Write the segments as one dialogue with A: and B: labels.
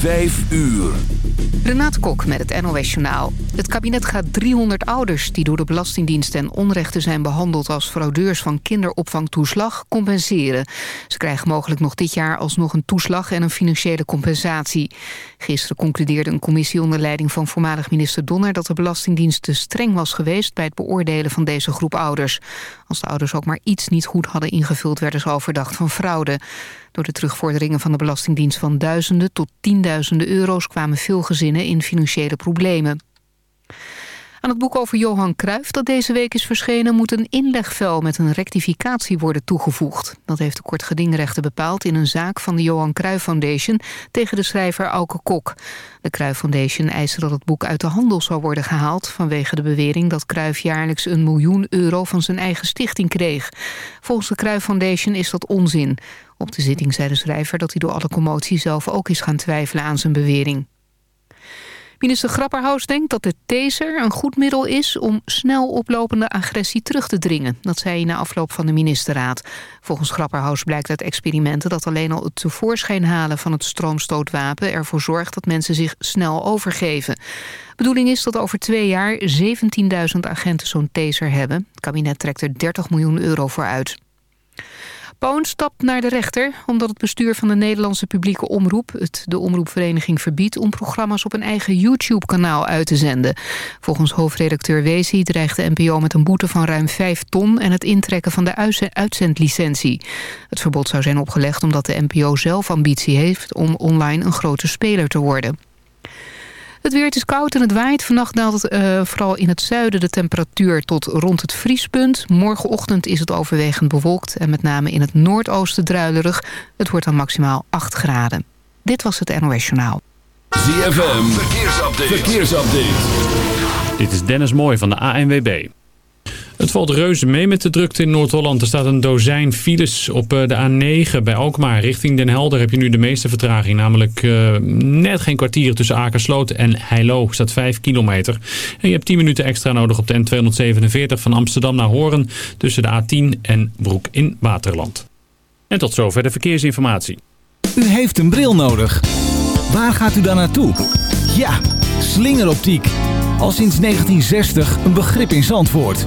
A: Vijf uur.
B: Renate Kok met het NOS Journaal. Het kabinet gaat 300 ouders die door de Belastingdienst ten onrechte zijn behandeld als fraudeurs van kinderopvangtoeslag compenseren. Ze krijgen mogelijk nog dit jaar alsnog een toeslag en een financiële compensatie. Gisteren concludeerde een commissie onder leiding van voormalig minister Donner dat de Belastingdienst te streng was geweest bij het beoordelen van deze groep ouders. Als de ouders ook maar iets niet goed hadden ingevuld werden ze al verdacht van fraude. Door de terugvorderingen van de Belastingdienst van duizenden tot tienduizenden euro's kwamen veel gezinnen in financiële problemen. Aan het boek over Johan Cruijff dat deze week is verschenen... moet een inlegvel met een rectificatie worden toegevoegd. Dat heeft de kortgedingrechter bepaald in een zaak van de Johan Cruijff Foundation... tegen de schrijver Auke Kok. De Cruijff Foundation eiste dat het boek uit de handel zou worden gehaald... vanwege de bewering dat Cruijff jaarlijks een miljoen euro van zijn eigen stichting kreeg. Volgens de Cruijff Foundation is dat onzin. Op de zitting zei de schrijver dat hij door alle commotie zelf ook is gaan twijfelen aan zijn bewering. Minister Grapperhaus denkt dat de taser een goed middel is... om snel oplopende agressie terug te dringen. Dat zei hij na afloop van de ministerraad. Volgens Grapperhaus blijkt uit experimenten... dat alleen al het tevoorschijn halen van het stroomstootwapen... ervoor zorgt dat mensen zich snel overgeven. bedoeling is dat over twee jaar 17.000 agenten zo'n taser hebben. Het kabinet trekt er 30 miljoen euro voor uit. Poon stapt naar de rechter omdat het bestuur van de Nederlandse publieke omroep... het de omroepvereniging verbiedt om programma's op een eigen YouTube-kanaal uit te zenden. Volgens hoofdredacteur Wezi dreigt de NPO met een boete van ruim 5 ton... en het intrekken van de uitzendlicentie. Het verbod zou zijn opgelegd omdat de NPO zelf ambitie heeft... om online een grote speler te worden. Het weer is koud en het waait. Vannacht daalt het uh, vooral in het zuiden de temperatuur tot rond het vriespunt. Morgenochtend is het overwegend bewolkt en met name in het noordoosten druilerig. Het wordt dan maximaal 8 graden. Dit was het NOS Journaal.
A: ZFM, verkeersupdate. verkeersupdate.
C: Dit is Dennis Mooij van de ANWB. Het valt reuze mee met de drukte in Noord-Holland. Er staat een dozijn files op eh, de A9 bij Alkmaar. Richting Den Helder heb je nu de meeste vertraging. Namelijk uh, net geen kwartier tussen Akersloot en Heilo. staat 5 kilometer. En je hebt 10 minuten extra nodig op de N247 van Amsterdam naar Horen. Tussen de A10 en Broek in Waterland. En tot zover de verkeersinformatie.
D: U heeft een bril nodig. Waar gaat u dan naartoe? Ja, slingeroptiek. Al sinds 1960 een begrip in Zandvoort.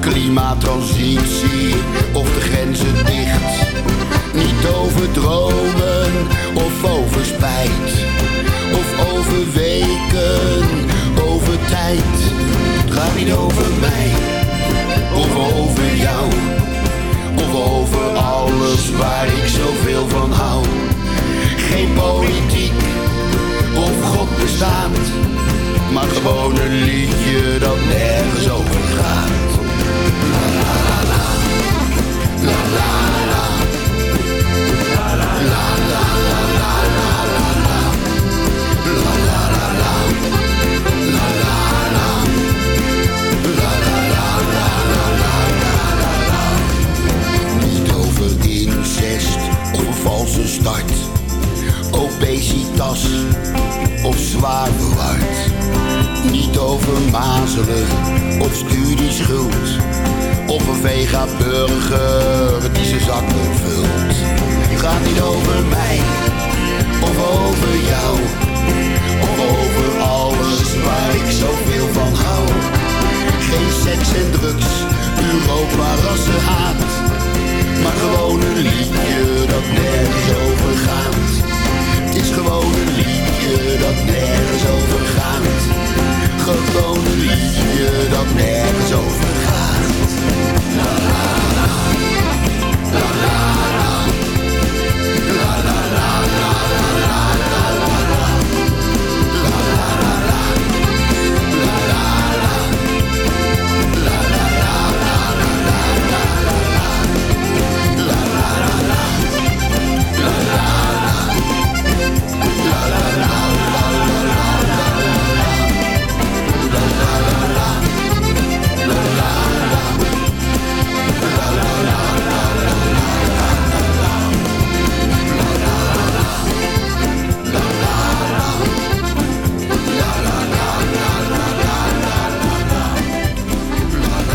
E: Klimaattransitie of de grenzen dicht. Niet over dromen of over spijt. Of over weken, over tijd. Het gaat niet over mij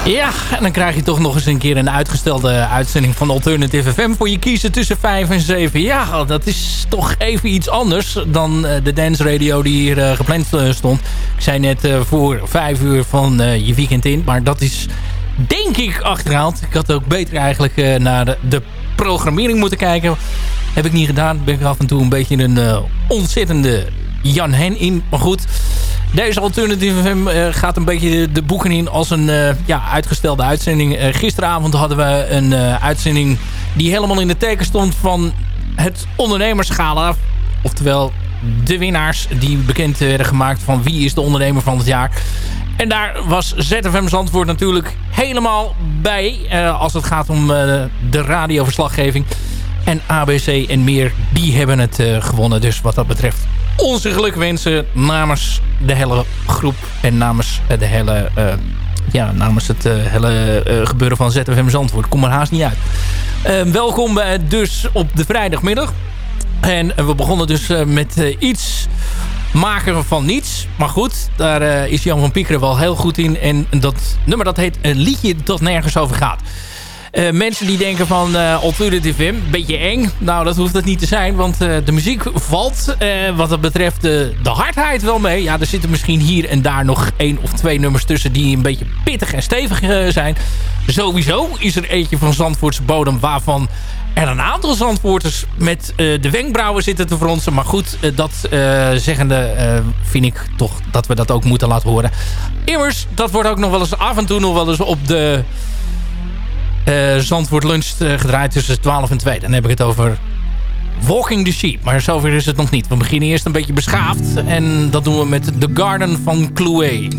F: Ja, en dan krijg je toch nog eens een keer een uitgestelde uitzending van Alternative FM voor je kiezen tussen 5 en 7. Ja, dat is toch even iets anders dan eh, de dance radio die hier eh, gepland eh, stond. Ik zei net voor 5 uur van je weekend in, maar dat is denk ik achterhaald. Ik had ook beter eigenlijk naar de, programmering moeten kijken. Heb ik niet gedaan. Ben ik af en toe een beetje een ontzettende Jan Hen in. Maar goed, deze Alternative FM eh, gaat een beetje de, boeken in als een eh, ja, uitgestelde uitzending. Eh, gisteravond hadden we een uitzending die helemaal in de teken stond van het ondernemerschala. Oftewel de winnaars die bekend werden gemaakt van wie is de ondernemer van het jaar. En daar was ZFM Zandvoort natuurlijk helemaal bij. als het gaat om de radioverslaggeving. En ABC en meer, die hebben het gewonnen. Dus wat dat betreft onze gelukwensen namens de hele groep. En namens de hele... eh, ja, namens het eh, hele eh, gebeuren van ZFM Zandvoort. Kom er haast niet uit. Welkom dus op de vrijdagmiddag. En we begonnen dus met iets maken van niets. Maar goed, daar is Jan van Piekeren wel heel goed in. En dat nummer dat heet Een liedje dat nergens over gaat. Eh, mensen die denken van uh, Alternative FM, beetje eng. Nou, dat hoeft het niet te zijn, want eh, de muziek valt eh, wat dat betreft de, hardheid wel mee. Ja, er zitten misschien hier en daar nog één of twee nummers tussen die een beetje pittig en stevig eh, zijn. Sowieso is er eentje van Zandvoortse bodem waarvan er een aantal Zandvoorters met eh, de wenkbrauwen zitten te fronsen. Maar goed, eh, dat eh, zeggende eh, vind ik toch dat we dat ook moeten laten horen. Immers, dat wordt ook nog wel eens af en toe nog wel eens op de eh, Zandvoort Lunch eh, gedraaid tussen 12 en 2. Dan heb ik het over Walking the Sheep. Maar zover is het nog niet. We beginnen eerst een beetje beschaafd. En dat doen we met The Garden van Clouet.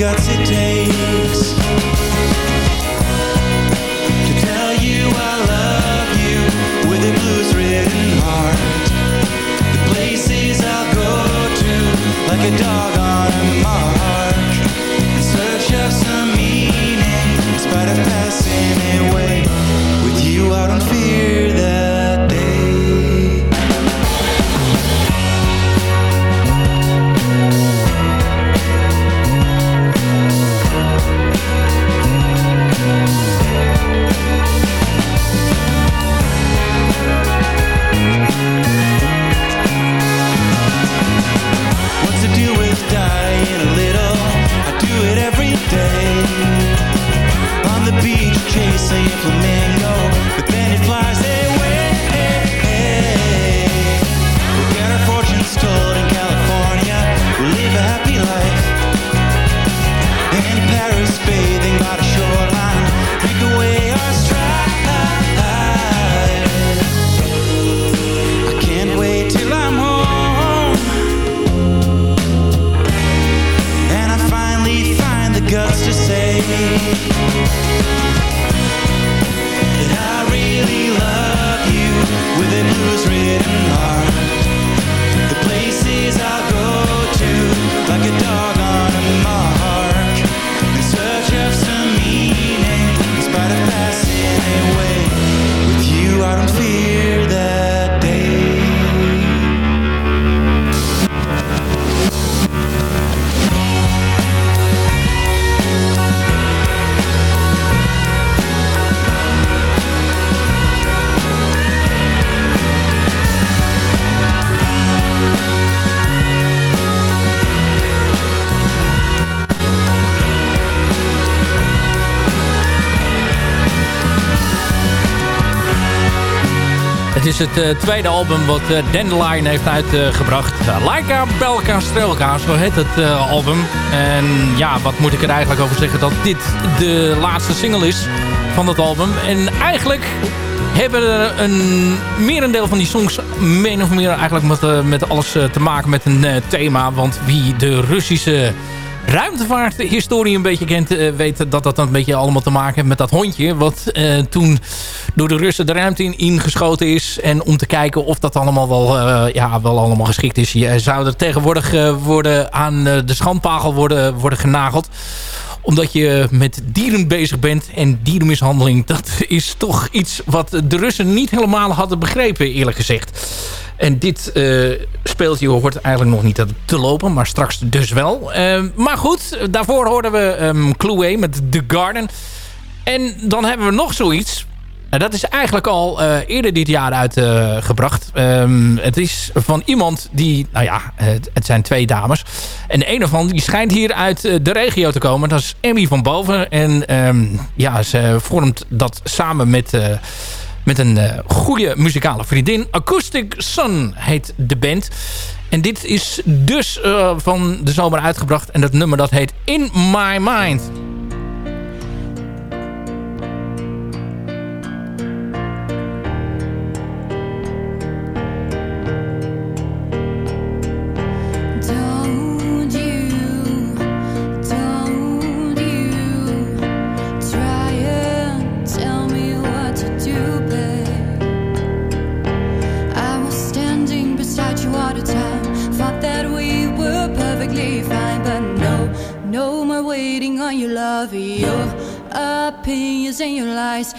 G: got to take
F: Het eh, tweede album wat uh, Dandelion heeft uitgebracht. Uh, Laika Belka Strelka, zo heet het eh, album. En ja, wat moet ik er eigenlijk over zeggen? Dat dit de laatste single is van dat album. En eigenlijk hebben er een merendeel van die songs min of meer eigenlijk met alles te maken met een thema. Want wie de Russische ruimtevaarthistorie een beetje kent... Uh, weet dat dat een beetje allemaal te maken heeft met dat hondje... wat uh, toen door de Russen de ruimte in ingeschoten is. En om te kijken of dat allemaal wel, uh, ja, wel allemaal geschikt is. Je zou er tegenwoordig worden aan de schandpagel worden, worden genageld omdat je met dieren bezig bent. En dierenmishandeling, dat is toch iets wat de Russen niet helemaal hadden begrepen, eerlijk gezegd. En dit uh, speeltje hoort eigenlijk nog niet te lopen, maar straks dus wel. Uh, maar goed, daarvoor hoorden we um, met The Garden. En dan hebben we nog zoiets. En dat is eigenlijk al uh, eerder dit jaar uitgebracht. Um, het is van iemand die, nou ja, het, zijn twee dames. En de ene van die schijnt hier uit de regio te komen. Dat is Emmy van Boven. En ja, ze vormt dat samen met met een uh, goede muzikale vriendin. Acoustic Sun heet de band. En dit is dus uh, van de zomer uitgebracht. En dat nummer dat heet In My Mind.
H: And your lies.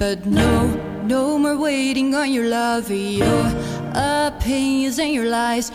H: But no, no more waiting on your love, your opinions and your lies.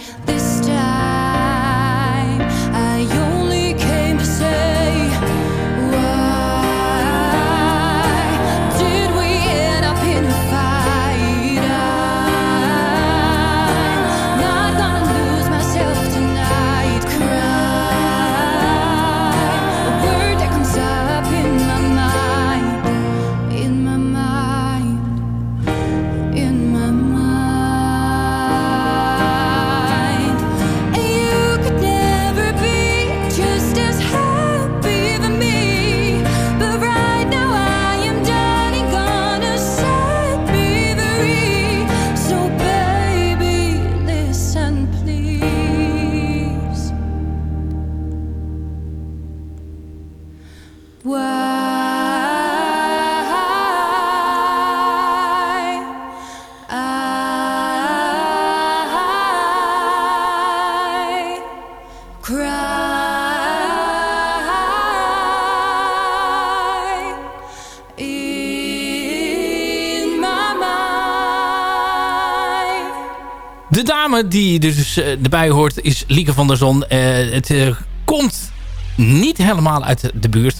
F: Dame die dus eh, erbij hoort is Lieke van der Zon. Eh, het eh, komt niet helemaal uit de buurt,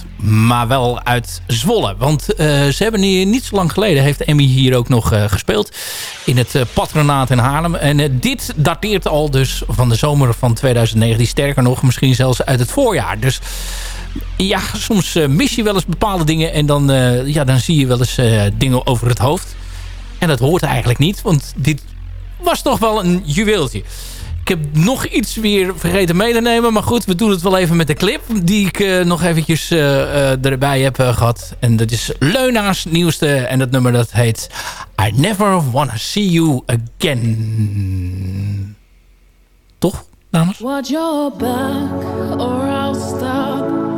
F: maar wel uit Zwolle. Want ze hebben hier niet zo lang geleden, heeft Emmy hier ook nog gespeeld. In het eh, patronaat in Haarlem. En dit dateert al dus van de zomer van 2019. Sterker nog, misschien zelfs uit het voorjaar. Dus ja, soms mis je wel eens bepaalde dingen. En dan, ja, dan zie je wel eens dingen over het hoofd. En dat hoort eigenlijk niet, want dit was toch wel een juweeltje. Ik heb nog iets weer vergeten mee te nemen. Maar goed, we doen het wel even met de clip. Die ik eh, nog eventjes eh, eh, erbij heb eh, gehad. En dat is Leuna's nieuwste. En dat nummer dat heet I Never Wanna See You Again. Toch, dames?
I: Watch your back or I'll stop.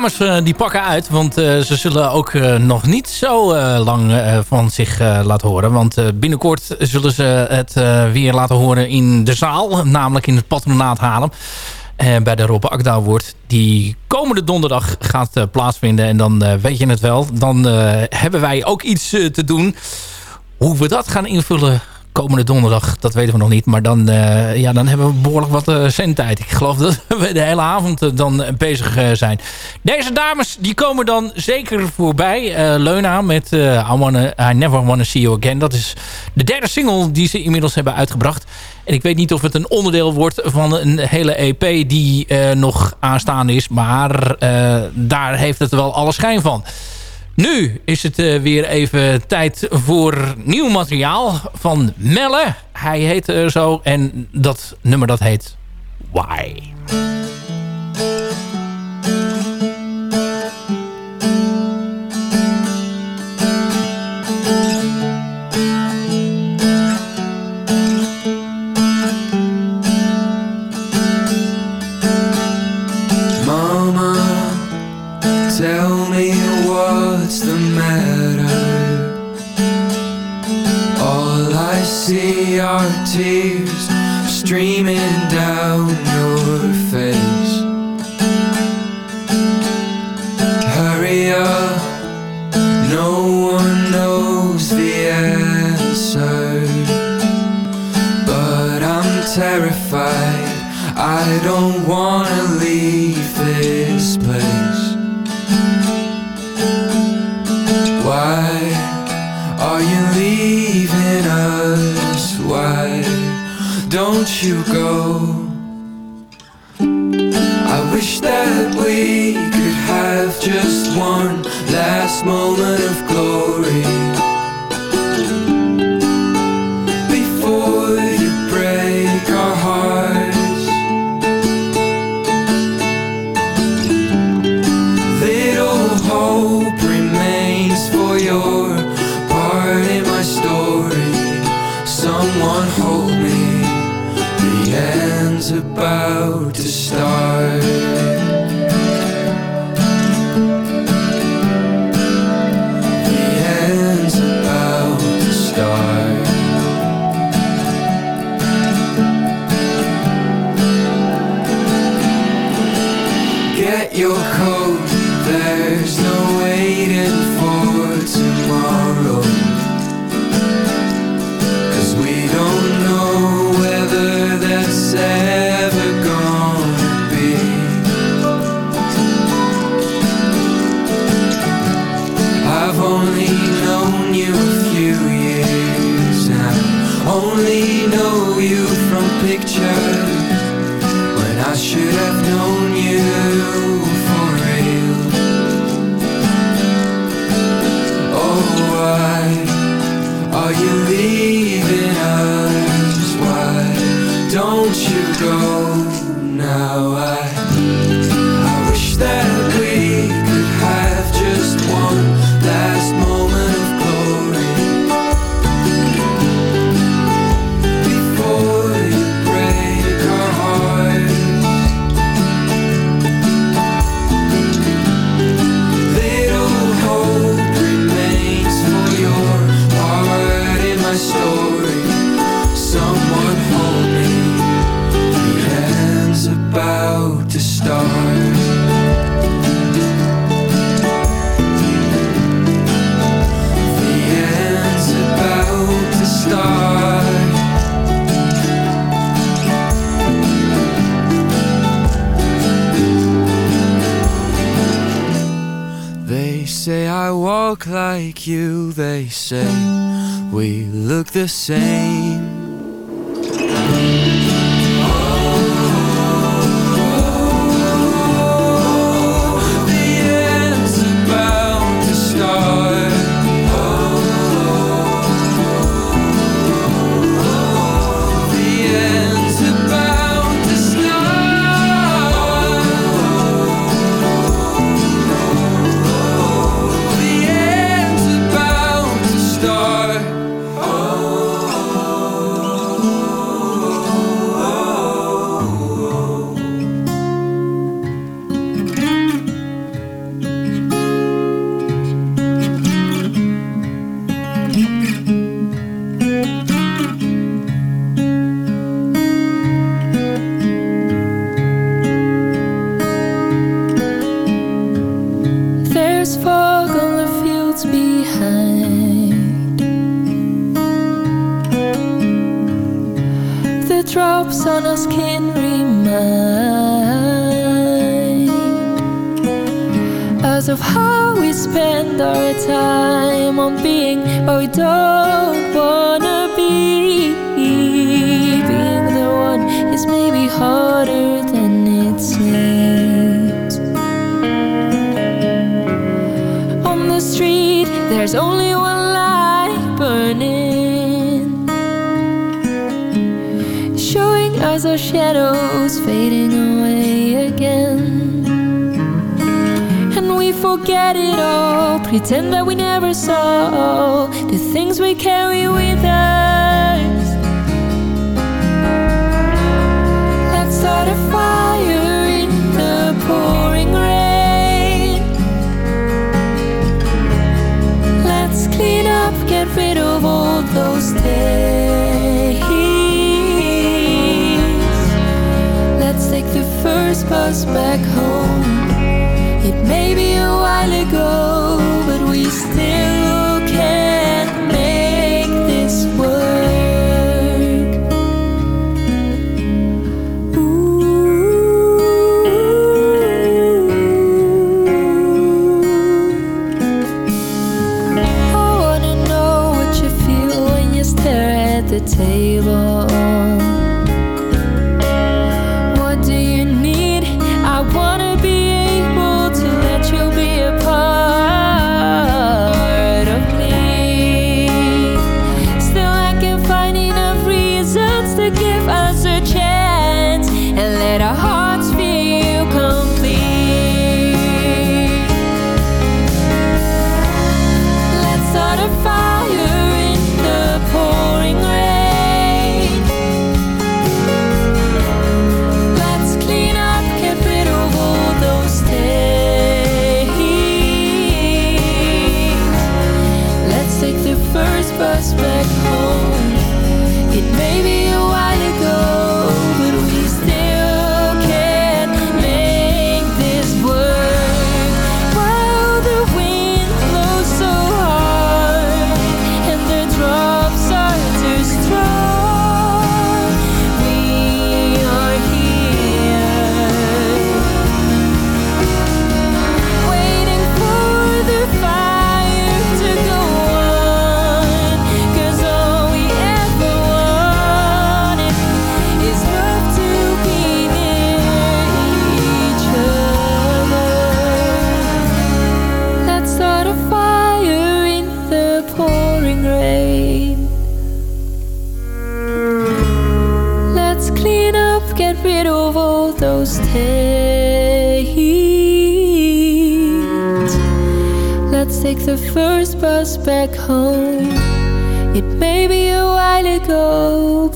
F: Dames eh, die pakken uit, want eh, ze zullen ook eh, nog niet zo lang van zich laten horen. Want binnenkort zullen ze het weer laten horen in de zaal, namelijk in het patronaat eh, bij de Rob Akda Award. Die komende donderdag gaat plaatsvinden. En dan weet je het wel. Dan hebben wij ook iets te doen. Hoe we dat gaan invullen
J: komende donderdag, dat weten we nog niet. Maar dan, eh, ja, dan hebben we behoorlijk wat uh, zendtijd. Ik geloof dat we de hele avond dan bezig zijn. Deze dames die komen dan zeker voorbij. Leuna met I, wanna, I Never Wanna See You Again. Dat is de derde single die ze inmiddels hebben uitgebracht. En ik weet niet of het een onderdeel wordt van een hele EP die nog aanstaande is. Maar daar heeft het wel alle schijn van. Nu is het uh, weer even tijd voor nieuw materiaal van Melle. Hij heet zo en dat nummer dat heet Why.
K: say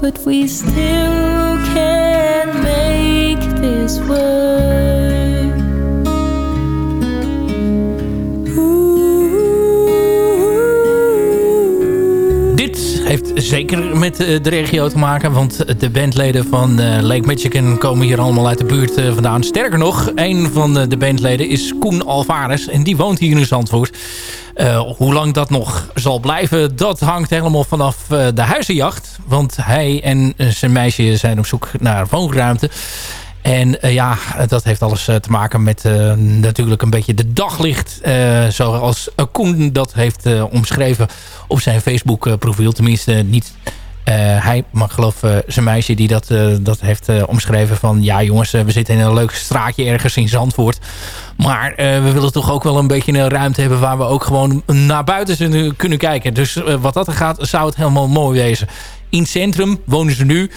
I: but we still can make this work.
F: Dit heeft zeker met eh, de regio te maken. Want de bandleden van eh, Lake Michigan komen hier allemaal uit de buurt eh, vandaan. Sterker nog, een van de- de bandleden is Koen Alvarez. En die woont hier in Zandvoort. Eh, hoe lang dat nog zal blijven, dat hangt helemaal vanaf eh, de huizenjacht. Want hij en eh, zijn meisje zijn op zoek naar woonruimte. En ja, dat heeft alles te maken met natuurlijk een beetje de daglicht. zoals Koen dat heeft omschreven op zijn Facebook profiel. Tenminste, niet hij, maar geloof eh, zijn meisje die dat, eh, dat heeft eh, omschreven van... Ja jongens, eh, we zitten in een leuk straatje ergens in Zandvoort. Maar eh, we willen toch ook wel een beetje een ruimte hebben... waar we ook gewoon naar buiten kunnen kijken. Dus eh, wat dat gaat, zou het helemaal mooi wezen. In het centrum wonen ze nu...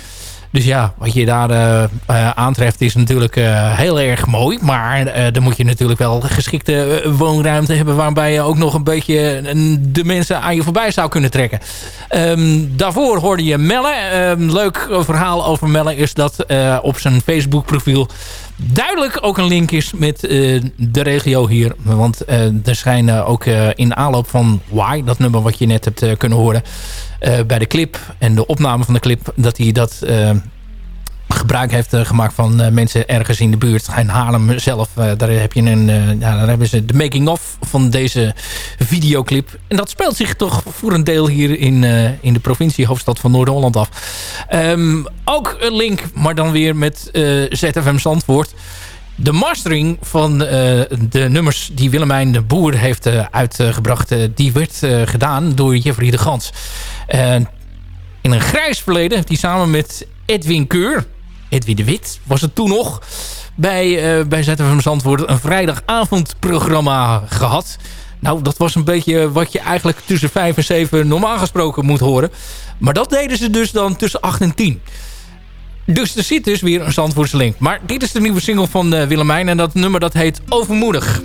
F: Dus ja, wat je daar eh, eh, aantreft is natuurlijk eh, heel erg mooi. Maar dan moet je natuurlijk wel geschikte woonruimte hebben... waarbij je ook nog een beetje de mensen aan je voorbij zou kunnen trekken. Ehm, daarvoor hoorde je Melle. Ehm, leuk verhaal over Melle is dat op zijn Facebook profiel duidelijk ook een link is met de regio hier. Want er schijnen ook in aanloop van Why, dat nummer wat je net hebt kunnen horen... eh, bij de clip en de opname van de clip... dat hij dat eh, gebruik heeft eh, gemaakt van mensen ergens in de buurt. In Haarlem zelf, daar, heb je een, ja, daar hebben ze de making-of van deze videoclip. En dat speelt zich toch voor een deel hier in, in de provincie hoofdstad van Noord-Holland af. Ehm, ook een link, maar dan weer met ZFM Zandvoort. De mastering van de nummers die Willemijn de Boer heeft uitgebracht... die werd gedaan door Jeffrey de Gans. in een grijs verleden heeft hij samen met Edwin Keur... Edwin de Wit was het toen nog... bij, uh, bij ZFM Zandvoort een vrijdagavondprogramma gehad. Nou, dat was een beetje wat je eigenlijk tussen 5 en 7 normaal gesproken moet horen. Maar dat deden ze dus dan tussen 8 en 10. Dus er zit dus weer een Zandvoortse link. Maar dit is de nieuwe single van uh, Willemijn en dat nummer dat heet Overmoedig.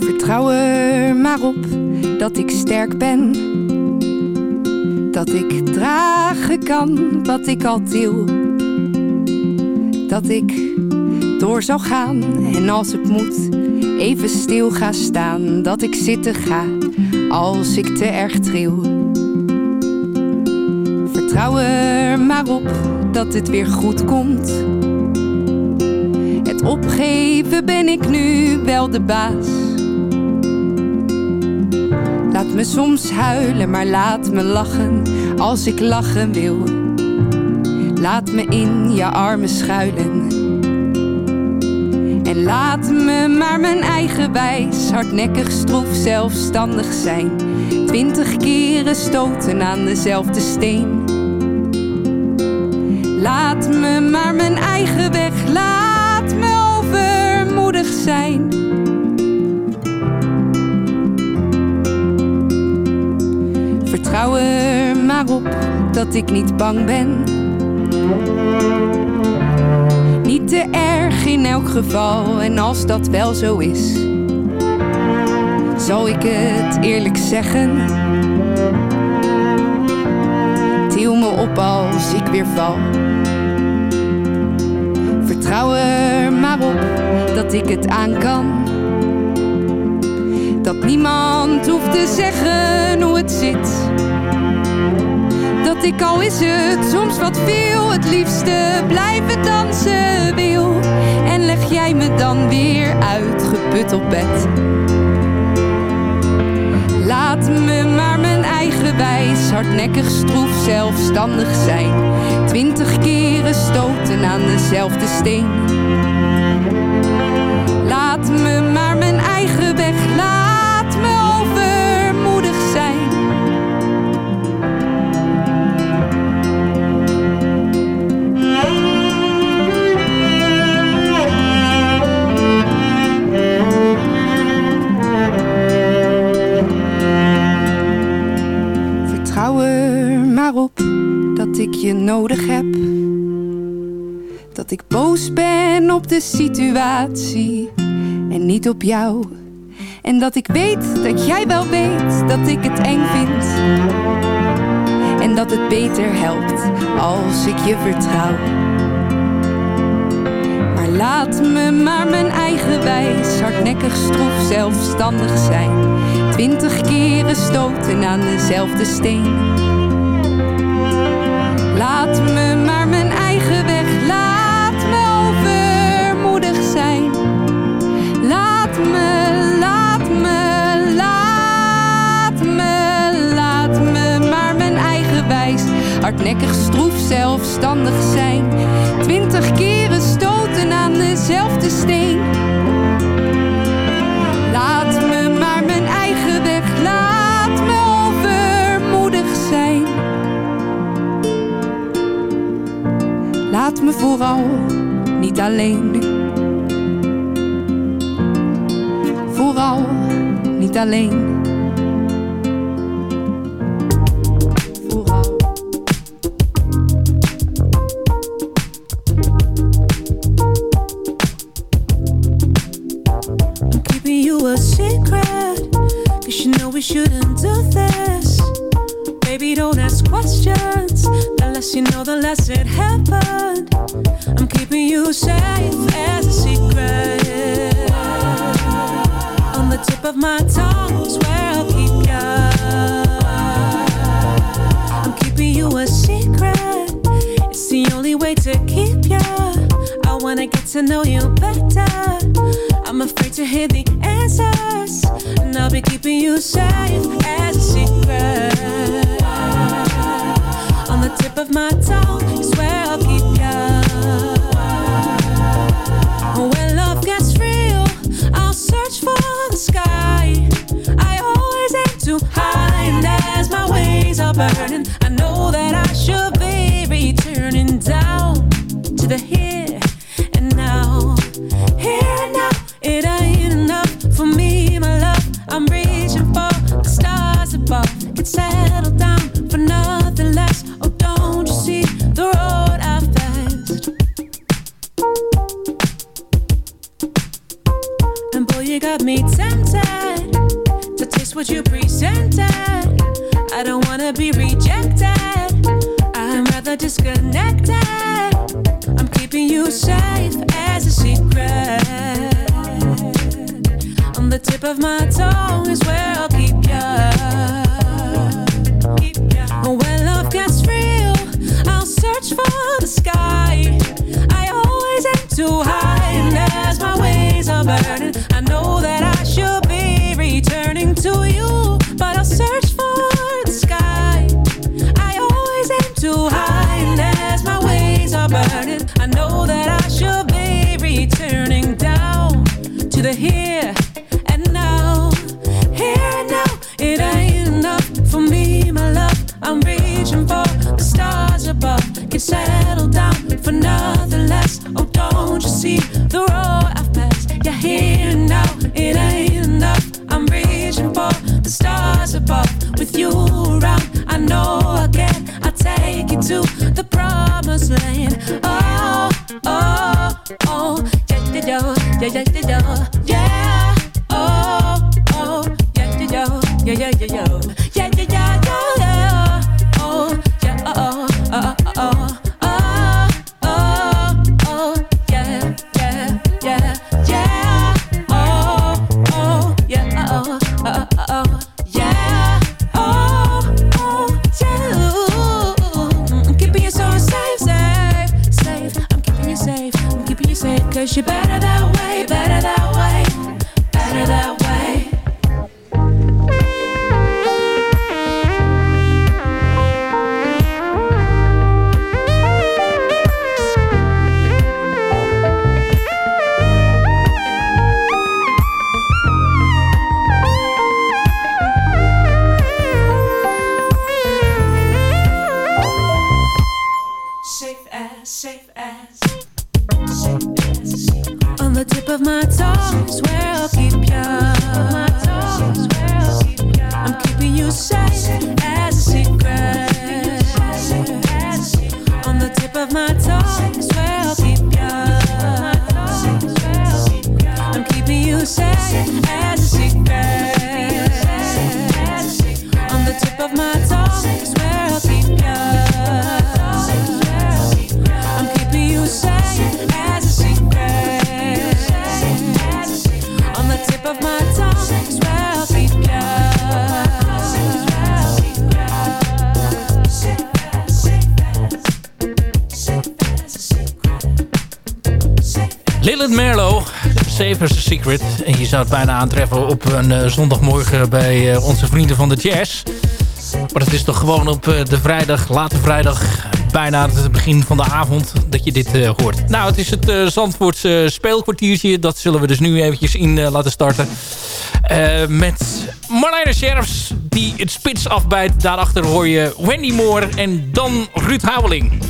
L: Vertrouw er maar op dat ik sterk ben. Dat ik dragen kan wat ik al deel. Dat ik door zal gaan en als het moet even stil ga staan. Dat ik zitten ga als ik te erg tril. Vertrouw er maar op dat het weer goed komt. Het opgeven ben ik nu wel de baas. Laat me soms huilen, maar laat me lachen als ik lachen wil. Laat me in je armen schuilen. En laat me maar mijn eigen wijs, hardnekkig, stroef, zelfstandig zijn. Twintig keren stoten aan dezelfde steen. Laat me maar mijn eigen weg, laat me overmoedig zijn. Vertrouw er maar op dat ik niet bang ben. Niet te erg in elk geval, en als dat wel zo is, zal ik het eerlijk zeggen. Til me op als ik weer val. Vertrouw er maar op dat ik het aan kan. Dat niemand hoeft te zeggen hoe het zit. Ik al is het soms wat veel, het liefste blijven dansen wil. En leg jij me dan weer uitgeput op bed. Laat me maar mijn eigen wijs, hardnekkig, stroef, zelfstandig zijn. Twintig keren stoten aan dezelfde steen. Je nodig heb. Dat ik boos ben op de situatie en niet op jou. En dat ik weet dat jij wel weet dat ik het eng vind. En dat het beter helpt als ik je vertrouw. Maar laat me maar mijn eigen wijs, hardnekkig, stroef, zelfstandig zijn. Twintig keren stoten aan dezelfde steen. Laat me maar mijn eigen weg, laat me overmoedig zijn. Laat me, laat me, laat me, laat me maar mijn eigen wijs. Hardnekkig, stroef, zelfstandig zijn. Twintig keren stoten aan dezelfde steen. Laat me vooral niet alleen.
M: You a secret Cause you know we shouldn't do this. Baby, don't ask questions The less you know, the less it happened to keep ya. I wanna get to know you better. I'm afraid to hear the answers, and I'll be keeping you safe as a secret. On the tip of my tongue You got me tempted to taste what you presented. I don't wanna be rejected. I'm rather disconnected. I'm keeping you safe as a secret. On the tip of my tongue is where I'll keep ya. When love gets real, I'll search for the sky. I always aim too high, and as my ways are burning, I the road I've passed? Yeah, here now, it ain't enough. I'm reaching for the stars above. With you around, I know again. I take you to the promised land. Oh, oh, oh, yeah, yeah, yeah, yeah, yeah.
F: En je zou het bijna aantreffen op een eh, zondagmorgen bij eh, onze vrienden van de jazz. Maar het is toch gewoon op eh, de vrijdag, late vrijdag, bijna het begin van de avond dat je dit hoort. Nou, het is het uh, Zandvoortse speelkwartiertje. Dat zullen we dus nu eventjes in laten starten. Met Marlene Sheriffs die het spits afbijt. Daarachter hoor je Wendy Moore en dan Ruud Houweling.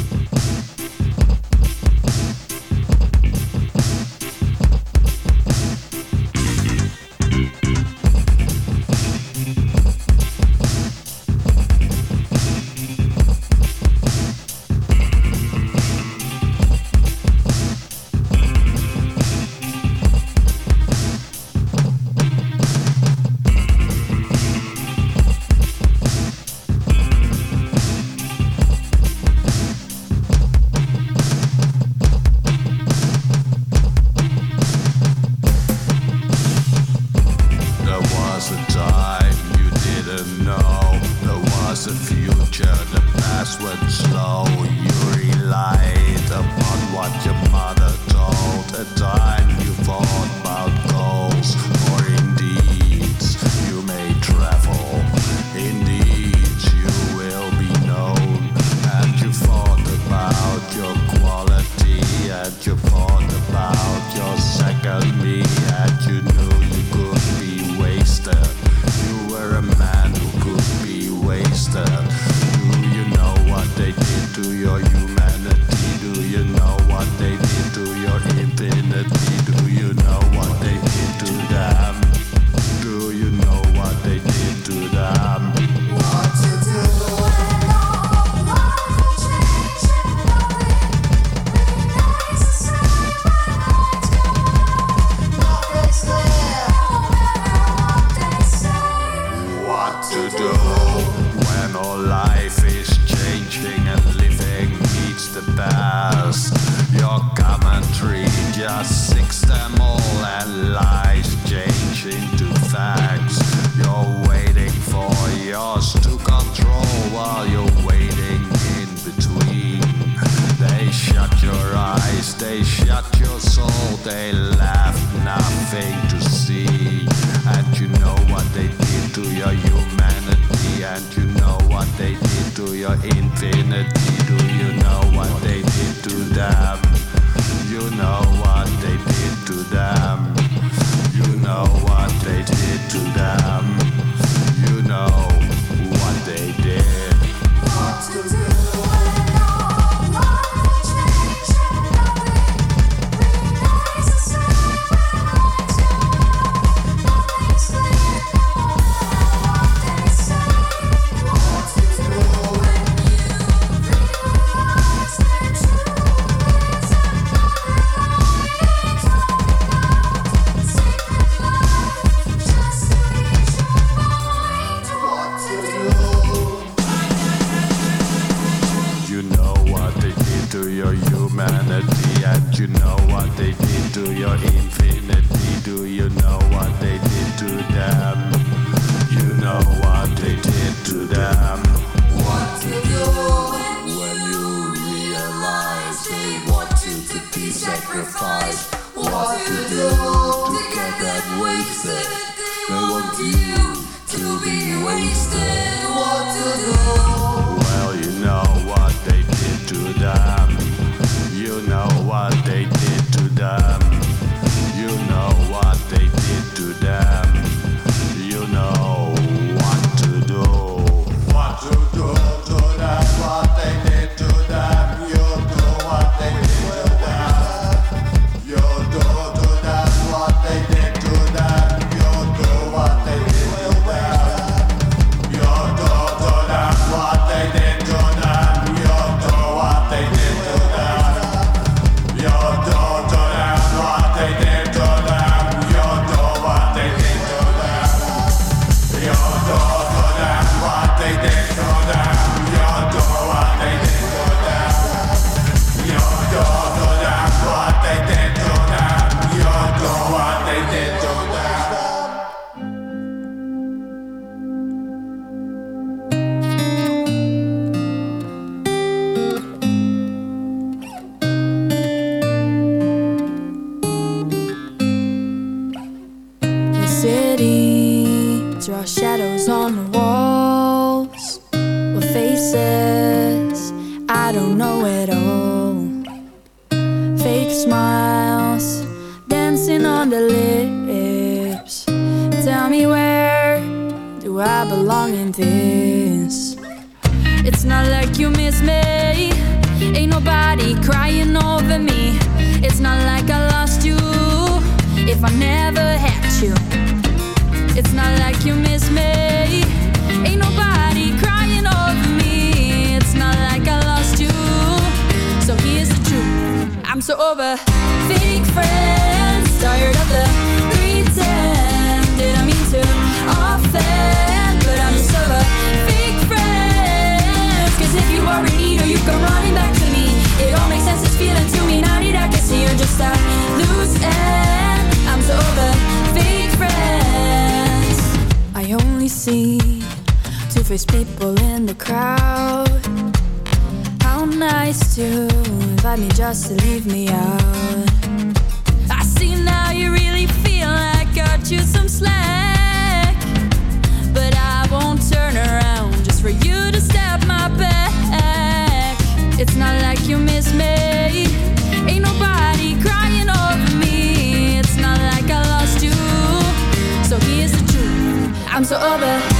H: so over.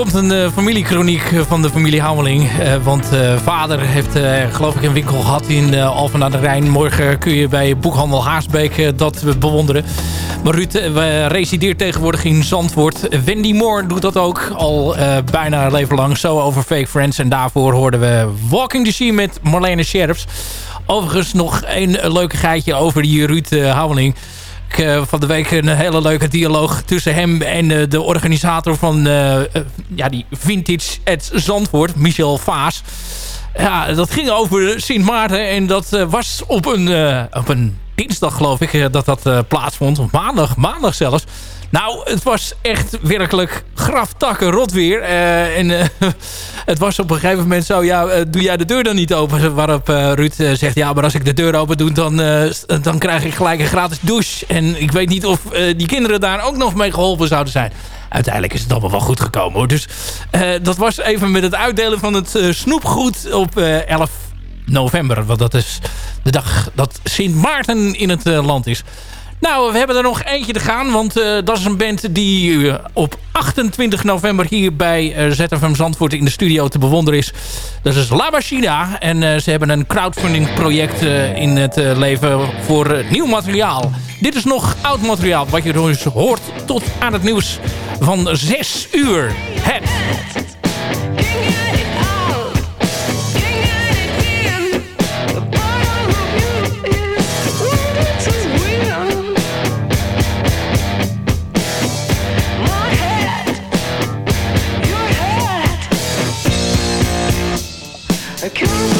F: komt een uh, familiekroniek van de familie Houweling. Uh, want uh, vader heeft geloof ik een winkel gehad in Alphen aan de Rijn. Morgen kun je bij boekhandel Haasbeek dat bewonderen. Maar Ruud resideert tegenwoordig in Zandvoort. Wendy Moore doet dat ook al bijna een leven lang. Zo over Fake Friends. En daarvoor hoorden we Walking the Sea met Marlene Scherps. Overigens nog een geitje over die Ruud Houweling uh, van de week een hele leuke dialoog tussen hem en uh, de organisator van uh, ja, die Vintage at Zandvoort, Michel Vaas. Ja, dat ging over Sint Maarten en dat was op een, op een dinsdag geloof ik dat dat plaatsvond. Of maandag, maandag zelfs. Nou, het was echt werkelijk graftakken rot weer. Uh, en uh, het was op een gegeven moment zo, ja, uh, doe jij de deur dan niet open? Waarop Ruud zegt, ja, maar als ik de deur open doe, dan, dan krijg ik gelijk een gratis douche. En ik weet niet of die kinderen daar ook nog mee geholpen zouden zijn. Uiteindelijk is het allemaal wel goed gekomen hoor. Dus dat was even met het uitdelen van het snoepgoed op 11 november. Want dat is de dag dat Sint Maarten in het land is. Nou, we hebben er nog eentje te gaan. Want uh, dat is een band die uh, op 28 november hier bij uh, ZFM Zandvoort in de studio te bewonderen is. Dat is La Machina. En ze hebben een crowdfunding project in het leven voor nieuw materiaal. Dit is nog oud materiaal wat je dus hoort tot aan het nieuws van 6 uur. Het.
A: Op